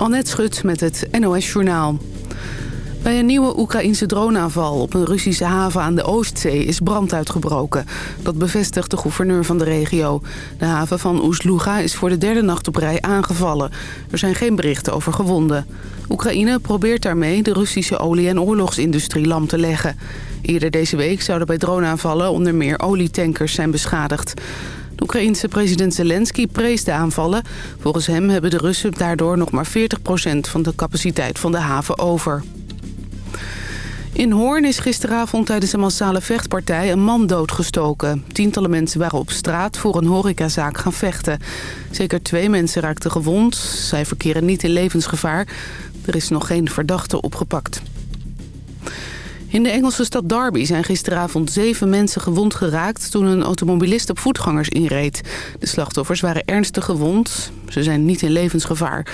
Annette Schut met het NOS Journaal. Bij een nieuwe Oekraïnse droneaanval op een Russische haven aan de Oostzee is brand uitgebroken. Dat bevestigt de gouverneur van de regio. De haven van Oesluga is voor de derde nacht op rij aangevallen. Er zijn geen berichten over gewonden. Oekraïne probeert daarmee de Russische olie- en oorlogsindustrie lam te leggen. Eerder deze week zouden bij droneaanvallen onder meer olietankers zijn beschadigd. Oekraïense president Zelensky prees de aanvallen. Volgens hem hebben de Russen daardoor nog maar 40% van de capaciteit van de haven over. In Hoorn is gisteravond tijdens een massale vechtpartij een man doodgestoken. Tientallen mensen waren op straat voor een horecazaak gaan vechten. Zeker twee mensen raakten gewond. Zij verkeren niet in levensgevaar. Er is nog geen verdachte opgepakt. In de Engelse stad Derby zijn gisteravond zeven mensen gewond geraakt... toen een automobilist op voetgangers inreed. De slachtoffers waren ernstig gewond. Ze zijn niet in levensgevaar.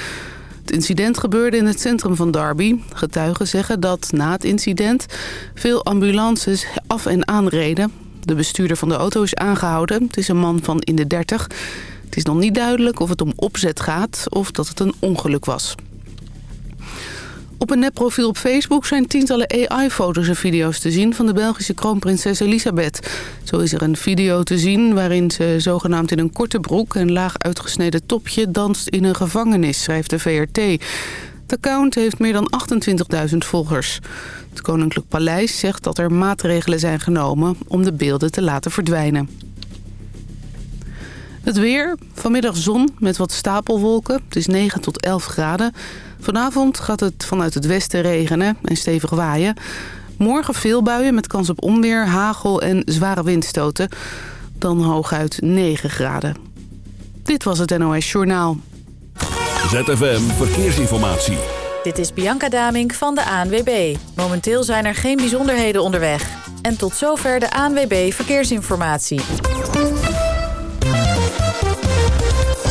Het incident gebeurde in het centrum van Derby. Getuigen zeggen dat na het incident veel ambulances af en aanreden. De bestuurder van de auto is aangehouden. Het is een man van in de 30. Het is nog niet duidelijk of het om opzet gaat of dat het een ongeluk was. Op een nepprofiel op Facebook zijn tientallen AI-foto's en video's te zien... van de Belgische kroonprinses Elisabeth. Zo is er een video te zien waarin ze zogenaamd in een korte broek... en laag uitgesneden topje danst in een gevangenis, schrijft de VRT. Het account heeft meer dan 28.000 volgers. Het Koninklijk Paleis zegt dat er maatregelen zijn genomen... om de beelden te laten verdwijnen. Het weer, vanmiddag zon met wat stapelwolken. Het is 9 tot 11 graden. Vanavond gaat het vanuit het westen regenen en stevig waaien. Morgen veel buien met kans op onweer, hagel en zware windstoten. Dan hooguit 9 graden. Dit was het NOS Journaal. ZFM Verkeersinformatie. Dit is Bianca Damink van de ANWB. Momenteel zijn er geen bijzonderheden onderweg. En tot zover de ANWB Verkeersinformatie.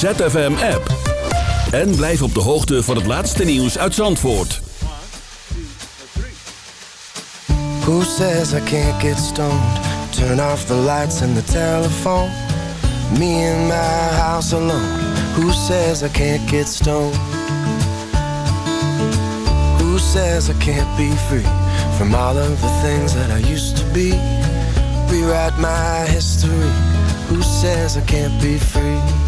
Download de ZFM app. En blijf op de hoogte van het laatste nieuws uit Zandvoort. Who says I can't get stoned? Turn off the lights and the telephone. Me in my house alone. Who says I can't get stoned? Who says I can't be free from all of the things that I used to be? Rewrite my history. Who says I can't be free?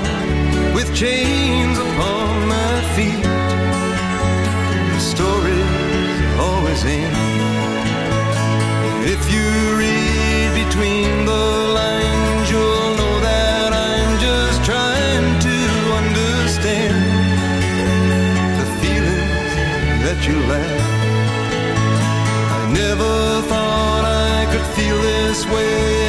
this way.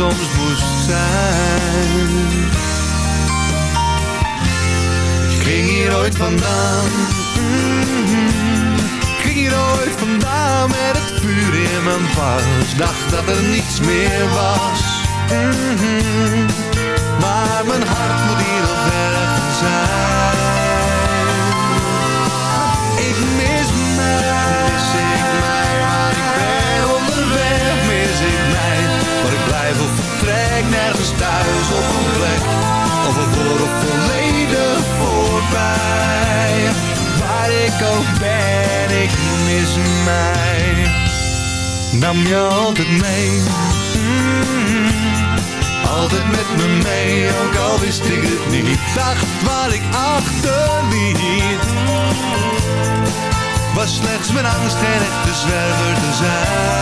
soms moest zijn. Ik ging hier ooit vandaan. Mm-hmm. Ik ging hier ooit vandaan met het vuur in mijn pas. Dacht dat er niets meer was. Mm-hmm. Maar mijn hart moet hier op een plek of een volledig voorbij. Waar ik ook ben, ik mis mij. Nam je altijd mee, mm-hmm. altijd met me mee, ook al wist ik het niet. Dacht waar ik achterliet. Was slechts mijn angst en echte zwerver te zijn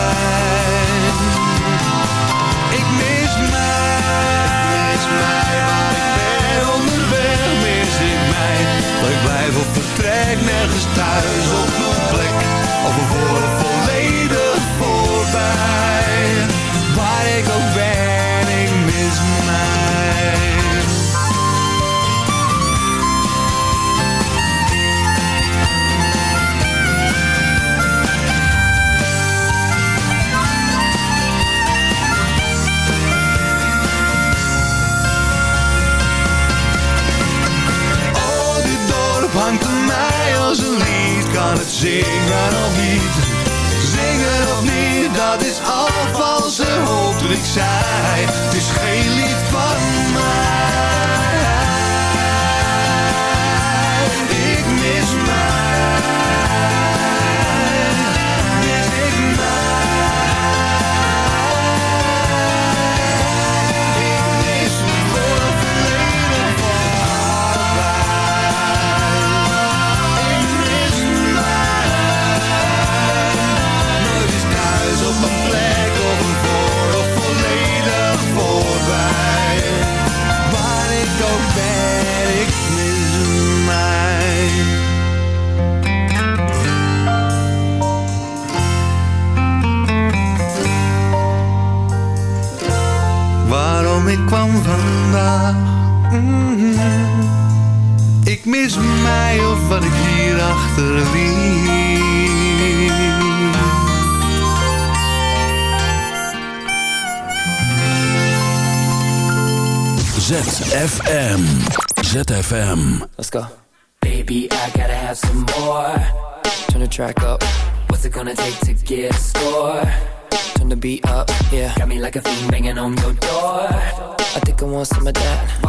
maar ik ben onderweg, mis ik mij. Dat ik blijf op vertrek, nergens thuis op mijn plek.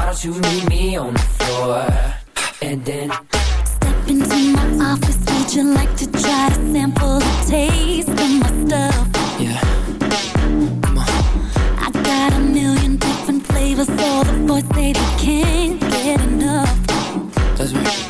Why don't you meet me on the floor? And then Step into my office Would you like to try to sample a taste of my stuff? Yeah Come on I got a million different flavors All the boys say they can't get enough That's right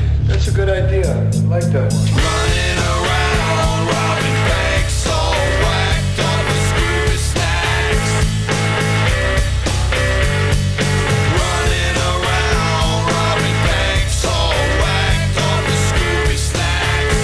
that's a good idea. I like that one. Running around, robbing banks, all whacked up with screwy stacks. Running around, robbing banks, all whacked up with screwy stacks.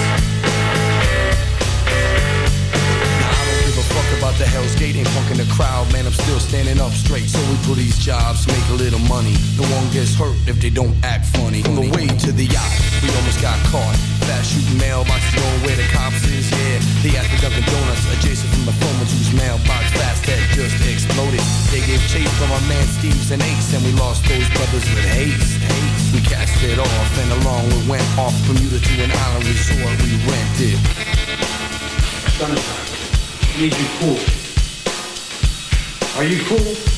Now I don't give a fuck about the Hell's Gate, ain't punking the crowd, man. I'm still standing up straight. So we do these jobs, make a little money. No one gets hurt if they don't act funny. On the way to the yacht, we almost got caught. Fast shooting mailboxes going where the cops is, yeah. They at the Dunkin' Donuts, adjacent from the Foreman's whose mailbox fast had just exploded. They gave chase from our man Steve's and Ace, and we lost those brothers with haste. haste. We cast it off, and along we went off from Bermuda to an island resort we rented. Summertime. Need you cool. Are you cool?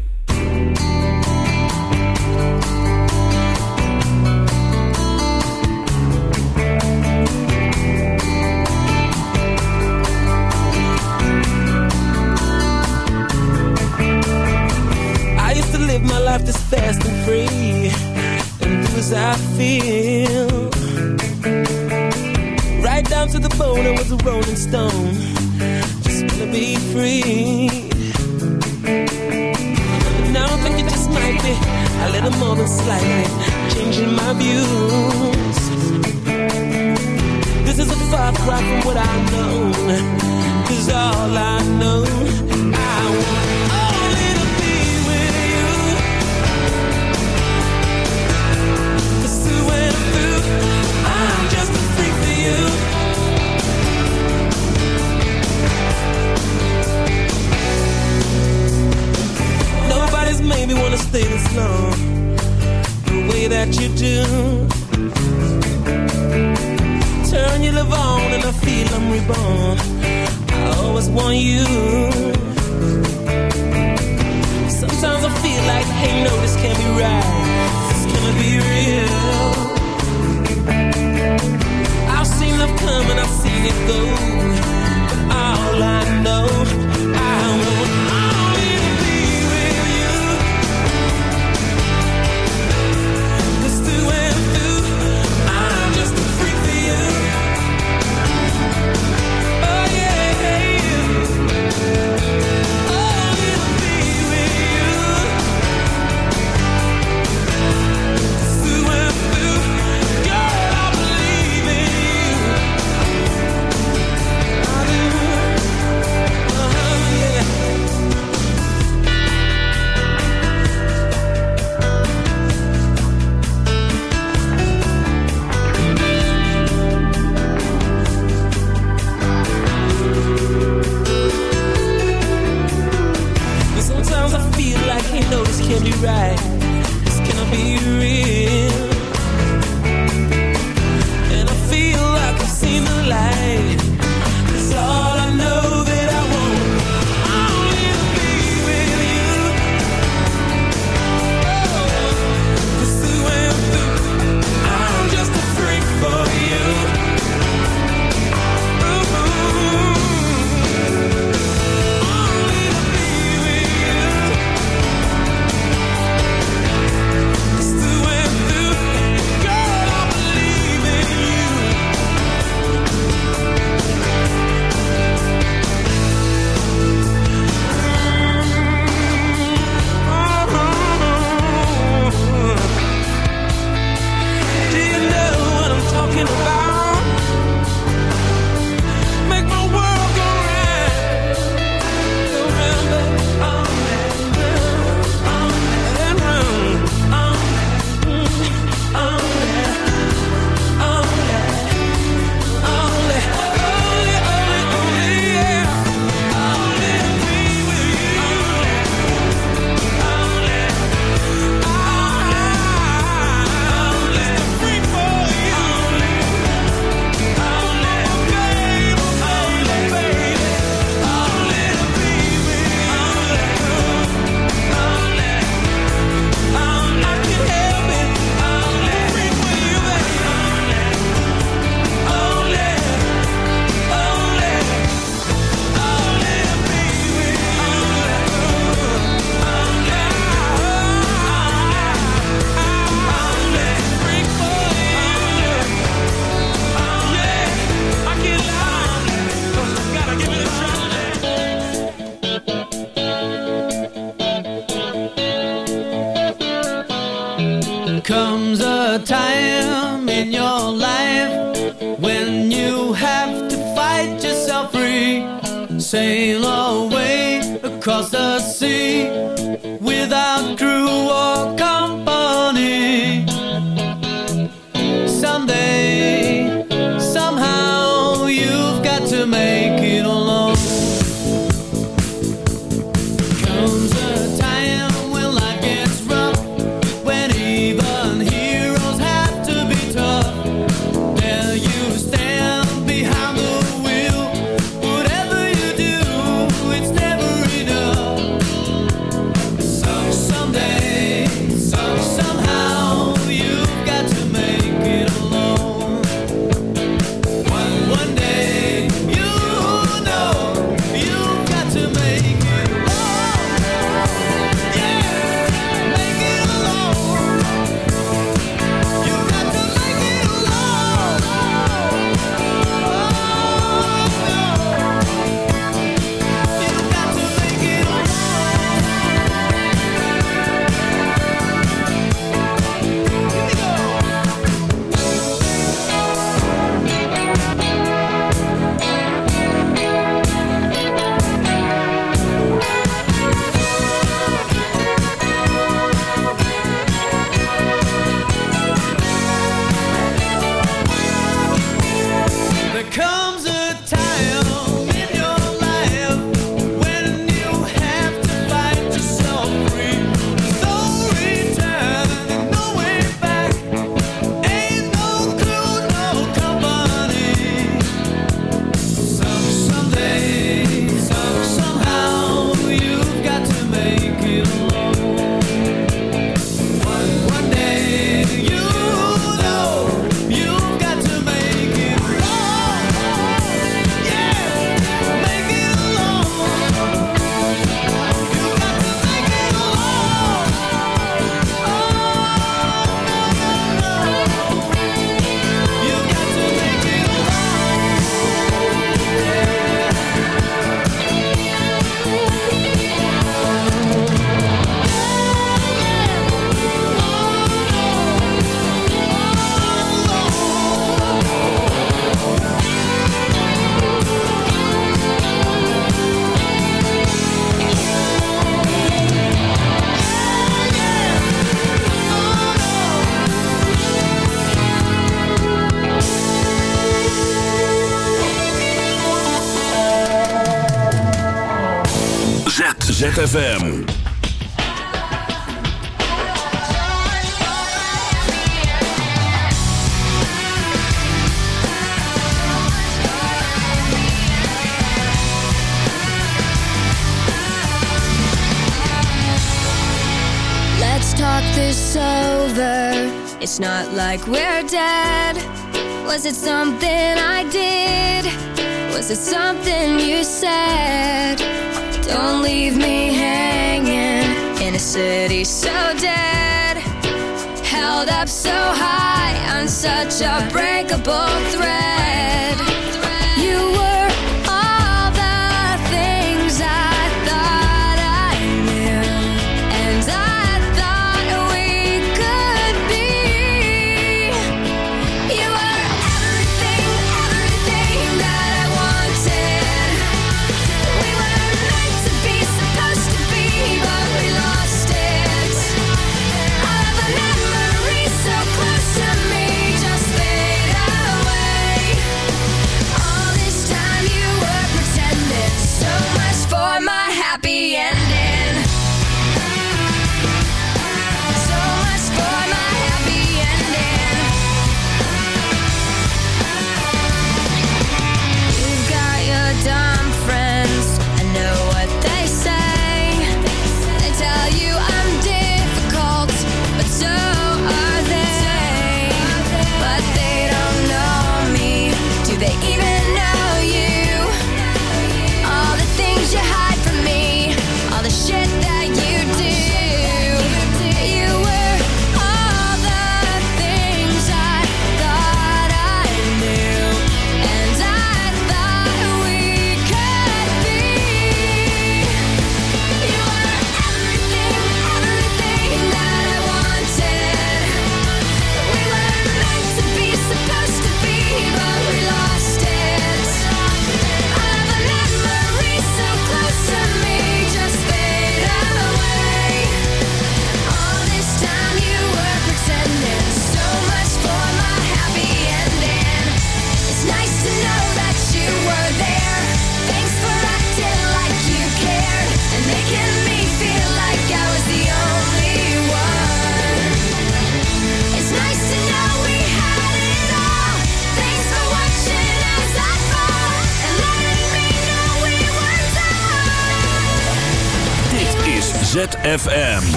it's on